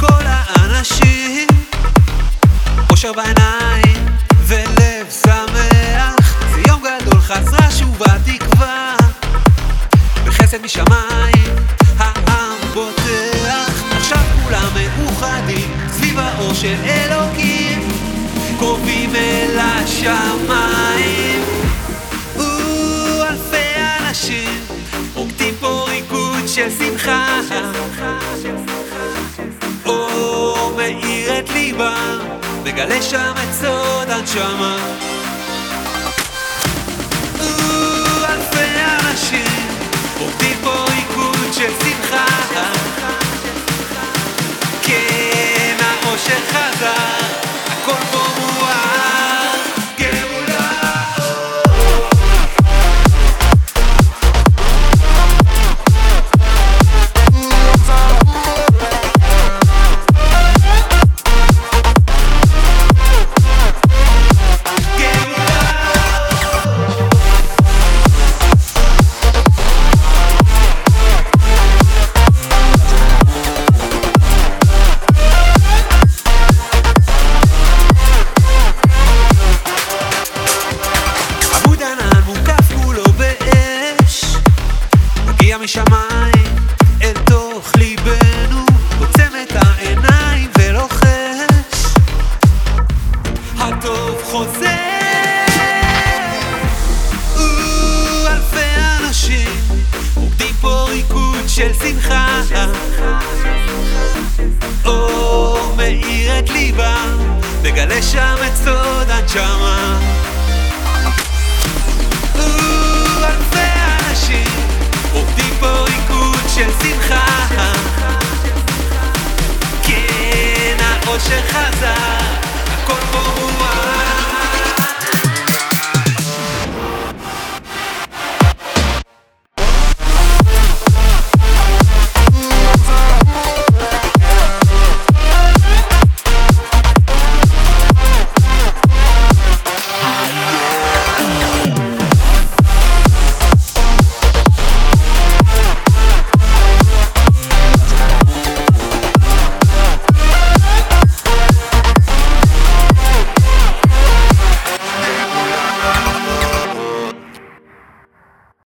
כל האנשים אושר בעיניים ולב שמח. זה יום גדול חזרה שוב התקווה. בחסד משמיים מאוחדים סביב האור של אלוקים קרובים אל השמיים אלפי אנשים רוקדים פה ריקוד של שמחה אור מאיר את ליבם, מגלה שם את סוד הנשמה. חוזר. אלפי אנשים רוקדים פה ריקוד של שמחה. אור מאיר את ליבם מגלה שם את סוד הנשמה. אלפי של כן, חזר, הכל פה הוא